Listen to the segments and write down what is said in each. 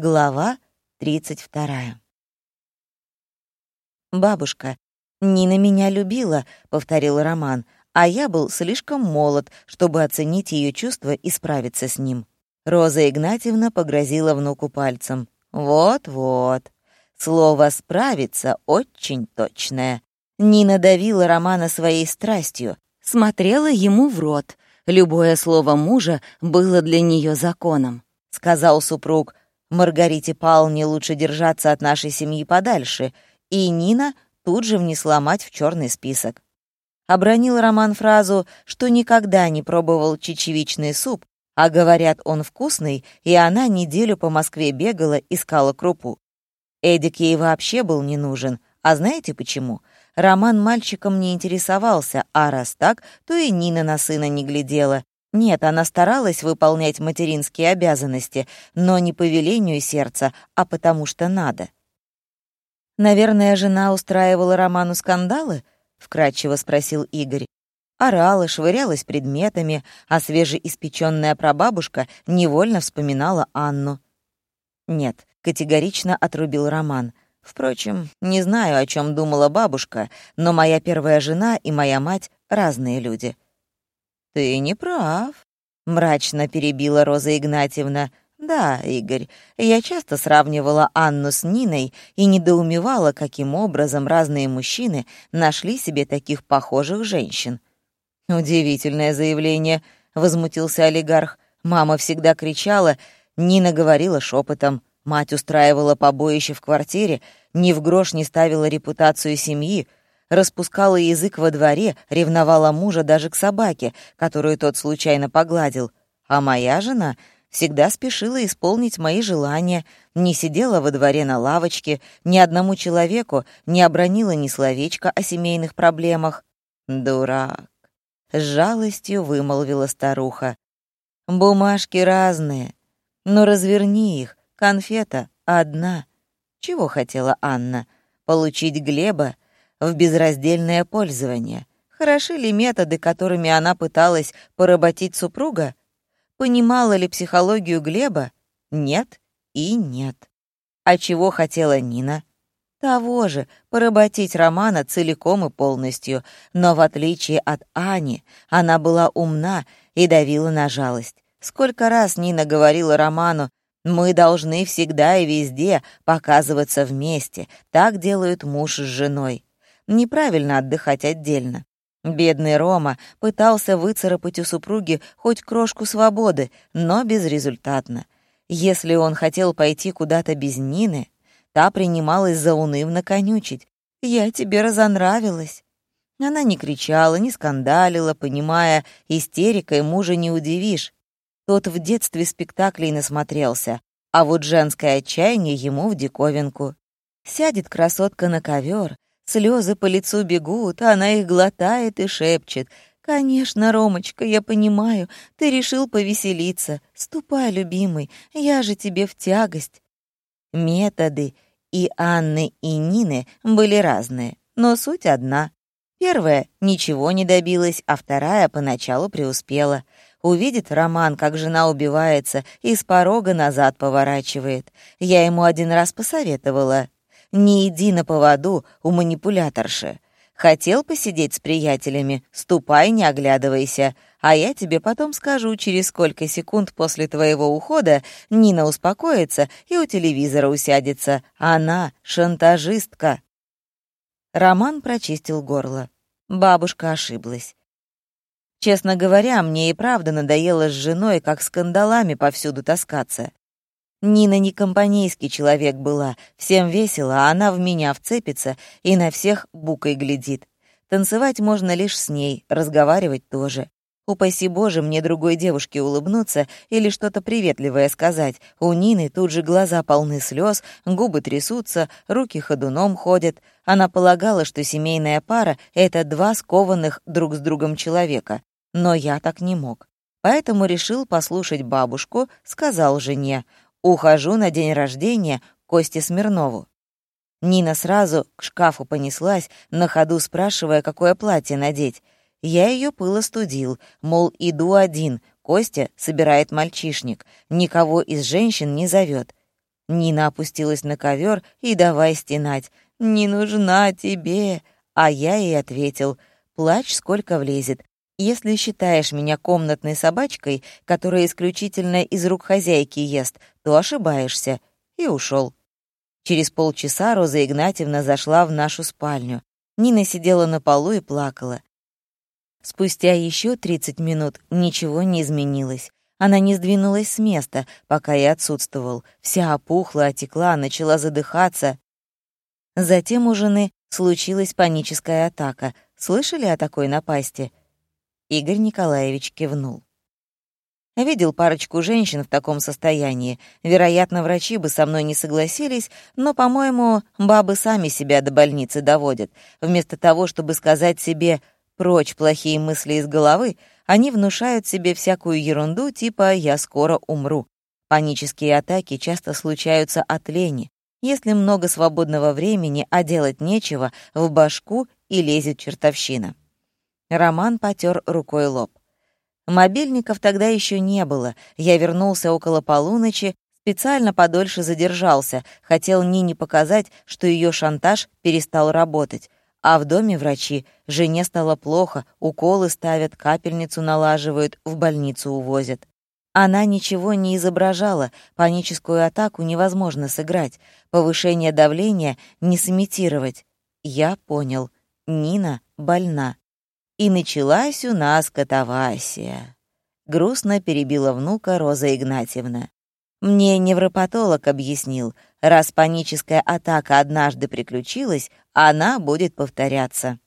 Глава 32. «Бабушка, Нина меня любила», — повторил Роман, «а я был слишком молод, чтобы оценить ее чувства и справиться с ним». Роза Игнатьевна погрозила внуку пальцем. «Вот-вот. Слово «справиться» очень точное». Нина давила Романа своей страстью, смотрела ему в рот. Любое слово мужа было для нее законом. Сказал супруг, Маргарите Павловне лучше держаться от нашей семьи подальше, и Нина тут же внесла мать в черный список. Обронил Роман фразу, что никогда не пробовал чечевичный суп, а говорят, он вкусный, и она неделю по Москве бегала, искала крупу. Эдик ей вообще был не нужен, а знаете почему? Роман мальчиком не интересовался, а раз так, то и Нина на сына не глядела, нет, она старалась выполнять материнские обязанности, но не по велению сердца, а потому что надо. «Наверное, жена устраивала Роману скандалы?» — вкратчиво спросил Игорь. Орала, швырялась предметами, а свежеиспеченная прабабушка невольно вспоминала Анну. «Нет», — категорично отрубил Роман. «Впрочем, не знаю, о чем думала бабушка, но моя первая жена и моя мать — разные люди». «Ты не прав», — мрачно перебила Роза Игнатьевна. «Да, Игорь, я часто сравнивала Анну с Ниной и недоумевала, каким образом разные мужчины нашли себе таких похожих женщин». «Удивительное заявление», — возмутился олигарх. «Мама всегда кричала, Нина говорила шепотом, мать устраивала побоище в квартире, ни в грош не ставила репутацию семьи, распускала язык во дворе, ревновала мужа даже к собаке, которую тот случайно погладил. А моя жена всегда спешила исполнить мои желания, не сидела во дворе на лавочке, ни одному человеку не обронила ни словечка о семейных проблемах. «Дурак!» — с жалостью вымолвила старуха. «Бумажки разные, но разверни их, конфета одна». Чего хотела Анна? Получить Глеба в безраздельное пользование. Хороши ли методы, которыми она пыталась поработить супруга? Понимала ли психологию Глеба? Нет и нет. А чего хотела Нина? Того же, поработить Романа целиком и полностью, но в отличие от Ани, она была умна и давила на жалость. Сколько раз Нина говорила Роману, «Мы должны всегда и везде показываться вместе, так делают муж с женой». Неправильно отдыхать отдельно. Бедный Рома пытался выцарапать у супруги хоть крошку свободы, но безрезультатно. Если он хотел пойти куда-то без Нины, та принималась заунывно конючить. «Я тебе разонравилась». Она не кричала, не скандалила, понимая, истерикой мужа не удивишь. Тот в детстве спектаклей насмотрелся, а вот женское отчаяние ему в диковинку. Сядет красотка на ковер, Слезы по лицу бегут, а она их глотает и шепчет. «Конечно, Ромочка, я понимаю, ты решил повеселиться. Ступай, любимый, я же тебе в тягость». Методы и Анны, и Нины были разные, но суть одна. Первая ничего не добилась, а вторая поначалу преуспела. Увидит Роман, как жена убивается, и с порога назад поворачивает. Я ему один раз посоветовала не иди на поводу у манипуляторши. Хотел посидеть с приятелями? Ступай, не оглядывайся. А я тебе потом скажу, через сколько секунд после твоего ухода Нина успокоится и у телевизора усядется. Она шантажистка». Роман прочистил горло. Бабушка ошиблась. Честно говоря, мне и правда надоело с женой, как скандалами повсюду таскаться. Нина не компанейский человек была, всем весело, а она в меня вцепится и на всех букой глядит. Танцевать можно лишь с ней, разговаривать тоже. Упаси Боже, мне другой девушке улыбнуться или что-то приветливое сказать. У Нины тут же глаза полны слез, губы трясутся, руки ходуном ходят. Она полагала, что семейная пара — это два скованных друг с другом человека. Но я так не мог. Поэтому решил послушать бабушку, сказал жене. Ухожу на день рождения Косте Смирнову. Нина сразу к шкафу понеслась, на ходу спрашивая, какое платье надеть. Я ее пыло студил, мол, иду один, Костя собирает мальчишник, никого из женщин не зовет. Нина опустилась на ковер и давай стенать. «Не нужна тебе!» А я ей ответил, «Плачь, сколько влезет. Если считаешь меня комнатной собачкой, которая исключительно из рук хозяйки ест, то ошибаешься». И ушел. Через полчаса Роза Игнатьевна зашла в нашу спальню. Нина сидела на полу и плакала. Спустя еще 30 минут ничего не изменилось. Она не сдвинулась с места, пока я отсутствовал. Вся опухла, отекла, начала задыхаться. Затем у жены случилась паническая атака. Слышали о такой напасти? Игорь Николаевич кивнул. Видел парочку женщин в таком состоянии. Вероятно, врачи бы со мной не согласились, но, по-моему, бабы сами себя до больницы доводят. Вместо того, чтобы сказать себе «прочь плохие мысли из головы», они внушают себе всякую ерунду типа «я скоро умру». Панические атаки часто случаются от лени. Если много свободного времени, а делать нечего, в башку и лезет чертовщина. Роман потер рукой лоб. Мобильников тогда еще не было. Я вернулся около полуночи, специально подольше задержался, хотел Нине показать, что ее шантаж перестал работать. А в доме врачи, жене стало плохо, уколы ставят, капельницу налаживают, в больницу увозят. Она ничего не изображала, паническую атаку невозможно сыграть, повышение давления не сымитировать. Я понял, Нина больна. И началась у нас катавасия. Грустно перебила внука Роза Игнатьевна. Мне невропатолог объяснил, раз паническая атака однажды приключилась, она будет повторяться.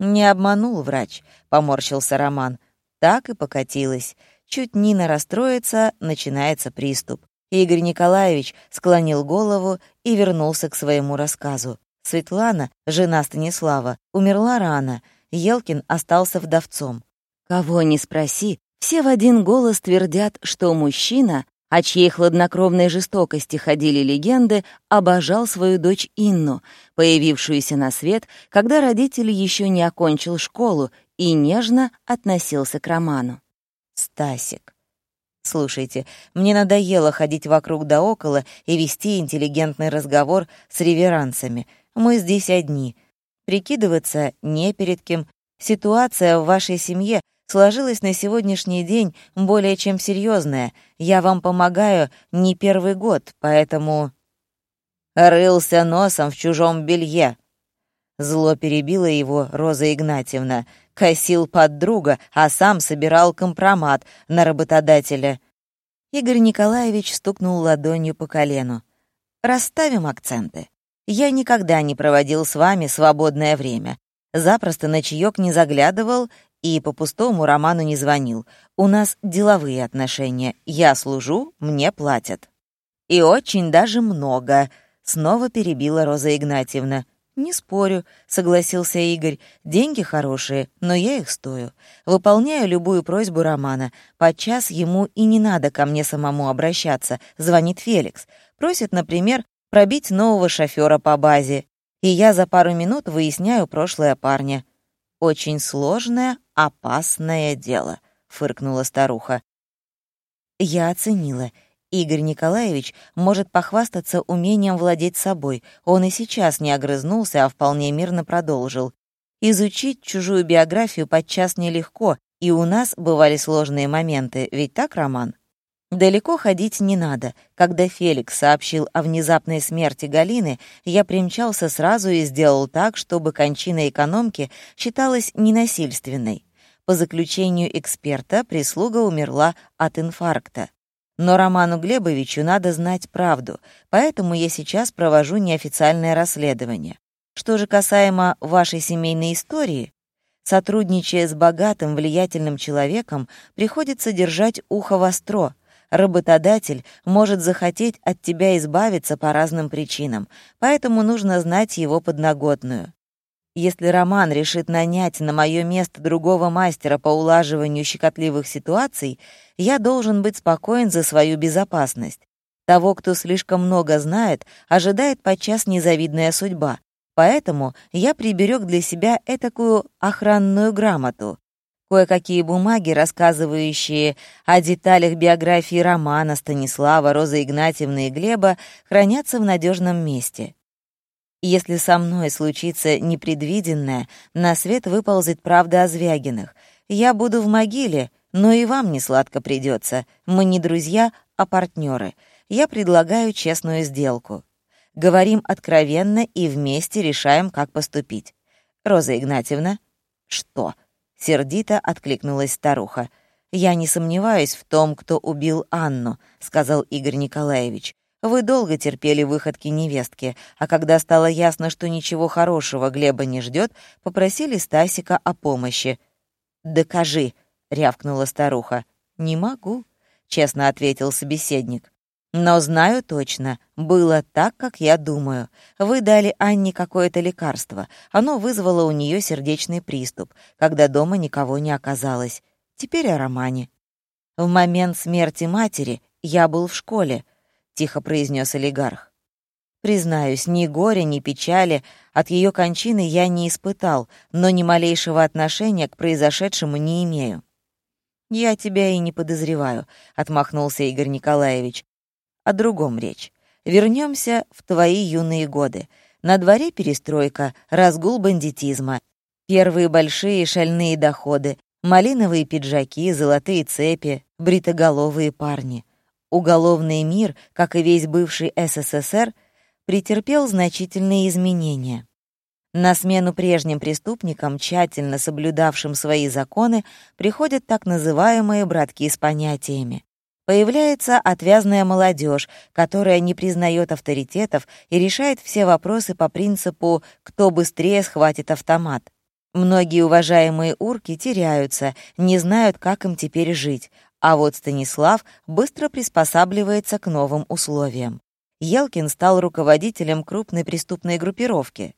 Не обманул врач, поморщился Роман. Так и покатилась. Чуть Нина расстроится, начинается приступ. Игорь Николаевич склонил голову и вернулся к своему рассказу. Светлана, жена Станислава, умерла рано, Елкин остался вдовцом. Кого ни спроси, все в один голос твердят, что мужчина, о чьей хладнокровной жестокости ходили легенды, обожал свою дочь Инну, появившуюся на свет, когда родитель еще не окончил школу и нежно относился к роману. Стасик. Слушайте, мне надоело ходить вокруг да около и вести интеллигентный разговор с реверансами. Мы здесь одни. Прикидываться не перед кем. Ситуация в вашей семье сложилась на сегодняшний день более чем серьезная. Я вам помогаю не первый год, поэтому... Рылся носом в чужом белье. Зло перебила его Роза Игнатьевна. Косил под друга, а сам собирал компромат на работодателя. Игорь Николаевич стукнул ладонью по колену. «Расставим акценты. Я никогда не проводил с вами свободное время. Запросто на чаёк не заглядывал и по пустому Роману не звонил. У нас деловые отношения. Я служу, мне платят. И очень даже много, снова перебила Роза Игнатьевна. «Не спорю», — согласился Игорь. «Деньги хорошие, но я их стою. Выполняю любую просьбу Романа. Подчас ему и не надо ко мне самому обращаться. Звонит Феликс. Просит, например, пробить нового шофера по базе, и я за пару минут выясняю прошлое парня. «Очень сложное, опасное дело», — фыркнула старуха. Я оценила. Игорь Николаевич может похвастаться умением владеть собой. Он и сейчас не огрызнулся, а вполне мирно продолжил. Изучить чужую биографию подчас нелегко, и у нас бывали сложные моменты, ведь так, Роман? Далеко ходить не надо. Когда Феликс сообщил о внезапной смерти Галины, я примчался сразу и сделал так, чтобы кончина экономки считалась ненасильственной. По заключению эксперта, прислуга умерла от инфаркта. Но Роману Глебовичу надо знать правду, поэтому я сейчас провожу неофициальное расследование. Что же касаемо вашей семейной истории, сотрудничая с богатым, влиятельным человеком, приходится держать ухо востро — Работодатель может захотеть от тебя избавиться по разным причинам, поэтому нужно знать его подноготную. Если Роман решит нанять на мое место другого мастера по улаживанию щекотливых ситуаций, я должен быть спокоен за свою безопасность. Того, кто слишком много знает, ожидает подчас незавидная судьба. Поэтому я приберег для себя этакую охранную грамоту. Кое-какие бумаги, рассказывающие о деталях биографии Романа, Станислава, Розы Игнатьевны и Глеба, хранятся в надежном месте. Если со мной случится непредвиденное, на свет выползет правда о Звягинах. Я буду в могиле, но и вам не сладко придется. Мы не друзья, а партнеры. Я предлагаю честную сделку. Говорим откровенно и вместе решаем, как поступить. Роза Игнатьевна? Что? Сердито откликнулась старуха. «Я не сомневаюсь в том, кто убил Анну», — сказал Игорь Николаевич. Вы долго терпели выходки невестки, а когда стало ясно, что ничего хорошего Глеба не ждет, попросили Стасика о помощи. «Докажи», — рявкнула старуха. «Не могу», — честно ответил собеседник. «Но знаю точно, было так, как я думаю. Вы дали Анне какое-то лекарство. Оно вызвало у нее сердечный приступ, когда дома никого не оказалось. Теперь о романе. В момент смерти матери я был в школе, — тихо произнес олигарх. Признаюсь, ни горя, ни печали от ее кончины я не испытал, но ни малейшего отношения к произошедшему не имею. «Я тебя и не подозреваю», — отмахнулся Игорь Николаевич. «О другом речь. Вернемся в твои юные годы. На дворе перестройка, разгул бандитизма, первые большие шальные доходы, малиновые пиджаки, золотые цепи, бритоголовые парни уголовный мир, как и весь бывший СССР, претерпел значительные изменения. На смену прежним преступникам, тщательно соблюдавшим свои законы, приходят так называемые «братки с понятиями». Появляется отвязная молодежь, которая не признает авторитетов и решает все вопросы по принципу «кто быстрее схватит автомат». Многие уважаемые урки теряются, не знают, как им теперь жить, а вот Станислав быстро приспосабливается к новым условиям. Елкин стал руководителем крупной преступной группировки.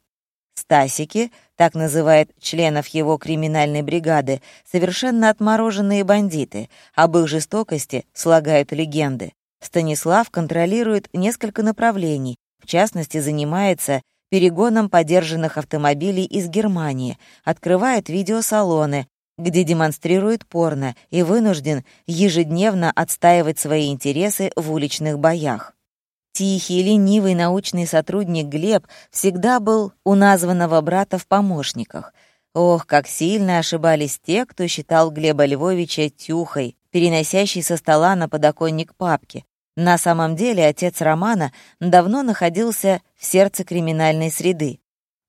Стасики, так называет членов его криминальной бригады, совершенно отмороженные бандиты, об их жестокости слагают легенды. Станислав контролирует несколько направлений, в частности, занимается перегоном подержанных автомобилей из Германии, открывает видеосалоны, где демонстрирует порно и вынужден ежедневно отстаивать свои интересы в уличных боях. Тихий, ленивый научный сотрудник Глеб всегда был у названного брата в помощниках. Ох, как сильно ошибались те, кто считал Глеба Львовича тюхой, переносящей со стола на подоконник папки. На самом деле отец Романа давно находился в сердце криминальной среды.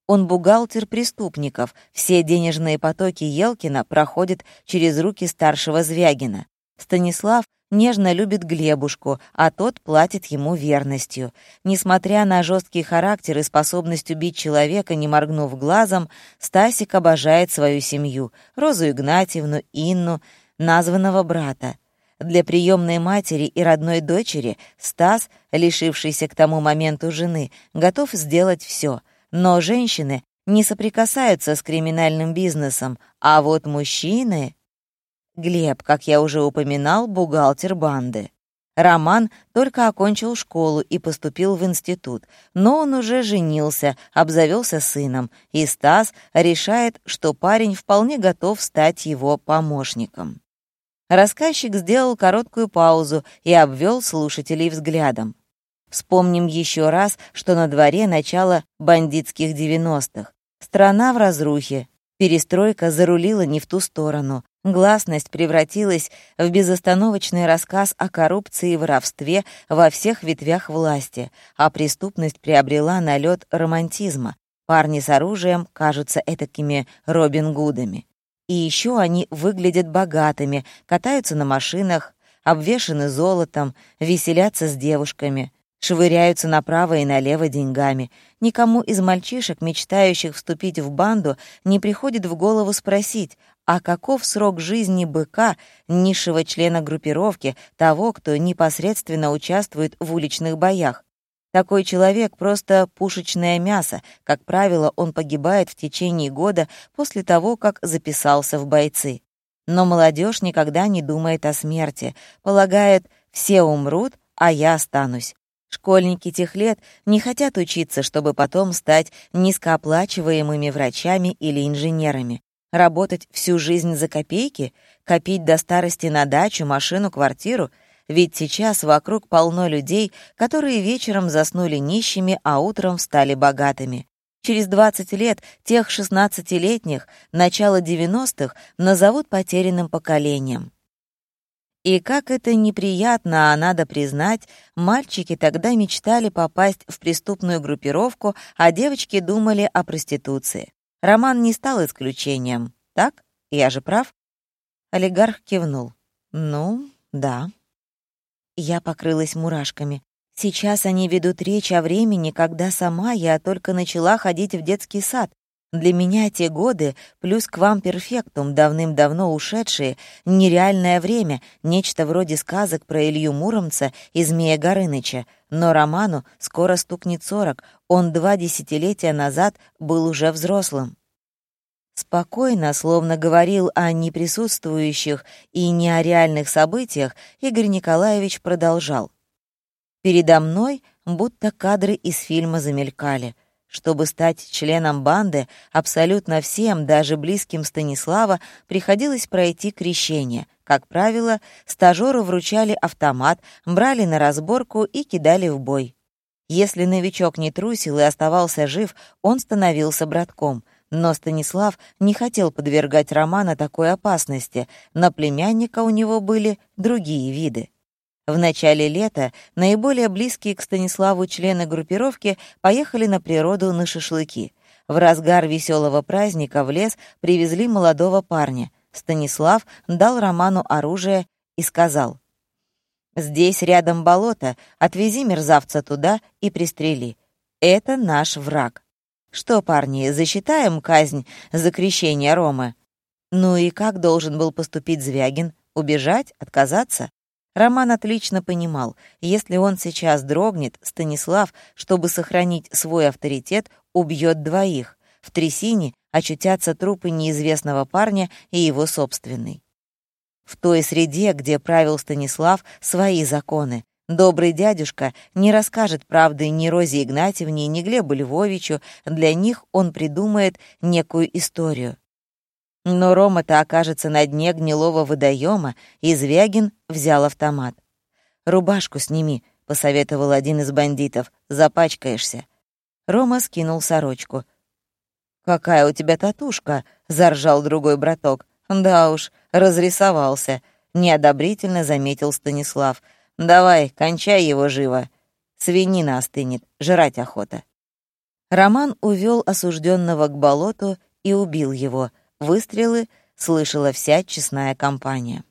Он бухгалтер преступников. Все денежные потоки Елкина проходят через руки старшего Звягина. Станислав нежно любит Глебушку, а тот платит ему верностью. Несмотря на жесткий характер и способность убить человека, не моргнув глазом, Стасик обожает свою семью — Розу Игнатьевну, Инну, названного брата. Для приемной матери и родной дочери Стас, лишившийся к тому моменту жены, готов сделать все — но женщины не соприкасаются с криминальным бизнесом, а вот мужчины... Глеб, как я уже упоминал, бухгалтер банды. Роман только окончил школу и поступил в институт, но он уже женился, обзавелся сыном, и Стас решает, что парень вполне готов стать его помощником. Рассказчик сделал короткую паузу и обвел слушателей взглядом. Вспомним еще раз, что на дворе начало бандитских 90-х. Страна в разрухе. Перестройка зарулила не в ту сторону. Гласность превратилась в безостановочный рассказ о коррупции и воровстве во всех ветвях власти, а преступность приобрела налет романтизма. Парни с оружием кажутся этакими Робин Гудами. И еще они выглядят богатыми, катаются на машинах, обвешаны золотом, веселятся с девушками швыряются направо и налево деньгами. Никому из мальчишек, мечтающих вступить в банду, не приходит в голову спросить, а каков срок жизни быка, низшего члена группировки, того, кто непосредственно участвует в уличных боях. Такой человек — просто пушечное мясо. Как правило, он погибает в течение года после того, как записался в бойцы. Но молодежь никогда не думает о смерти, полагает, все умрут, а я останусь. Школьники тех лет не хотят учиться, чтобы потом стать низкооплачиваемыми врачами или инженерами. Работать всю жизнь за копейки? Копить до старости на дачу, машину, квартиру? Ведь сейчас вокруг полно людей, которые вечером заснули нищими, а утром стали богатыми. Через 20 лет тех 16-летних, начало 90-х, назовут потерянным поколением. И как это неприятно, а надо признать, мальчики тогда мечтали попасть в преступную группировку, а девочки думали о проституции. Роман не стал исключением. Так? Я же прав? Олигарх кивнул. Ну, да. Я покрылась мурашками. Сейчас они ведут речь о времени, когда сама я только начала ходить в детский сад. Для меня те годы, плюс к вам перфектум, давным-давно ушедшие, нереальное время, нечто вроде сказок про Илью Муромца и Змея Горыныча. Но Роману скоро стукнет сорок, он два десятилетия назад был уже взрослым. Спокойно, словно говорил о неприсутствующих и не о реальных событиях, Игорь Николаевич продолжал. Передо мной будто кадры из фильма замелькали. Чтобы стать членом банды, абсолютно всем, даже близким Станислава, приходилось пройти крещение. Как правило, стажеру вручали автомат, брали на разборку и кидали в бой. Если новичок не трусил и оставался жив, он становился братком. Но Станислав не хотел подвергать Романа такой опасности, на племянника у него были другие виды. В начале лета наиболее близкие к Станиславу члены группировки поехали на природу на шашлыки. В разгар веселого праздника в лес привезли молодого парня. Станислав дал Роману оружие и сказал, «Здесь рядом болото, отвези мерзавца туда и пристрели. Это наш враг». «Что, парни, засчитаем казнь за крещение Ромы?» Ну и как должен был поступить Звягин? Убежать? Отказаться? Роман отлично понимал, если он сейчас дрогнет, Станислав, чтобы сохранить свой авторитет, убьет двоих. В трясине очутятся трупы неизвестного парня и его собственный. В той среде, где правил Станислав, свои законы. Добрый дядюшка не расскажет правды ни Розе Игнатьевне, ни Глебу Львовичу, для них он придумает некую историю. Но Рома-то окажется на дне гнилого водоема, и Звягин взял автомат. «Рубашку сними», — посоветовал один из бандитов, — «запачкаешься». Рома скинул сорочку. «Какая у тебя татушка?» — заржал другой браток. «Да уж, разрисовался», — неодобрительно заметил Станислав. «Давай, кончай его живо. Свинина остынет, жрать охота». Роман увел осужденного к болоту и убил его — Выстрелы слышала вся честная компания.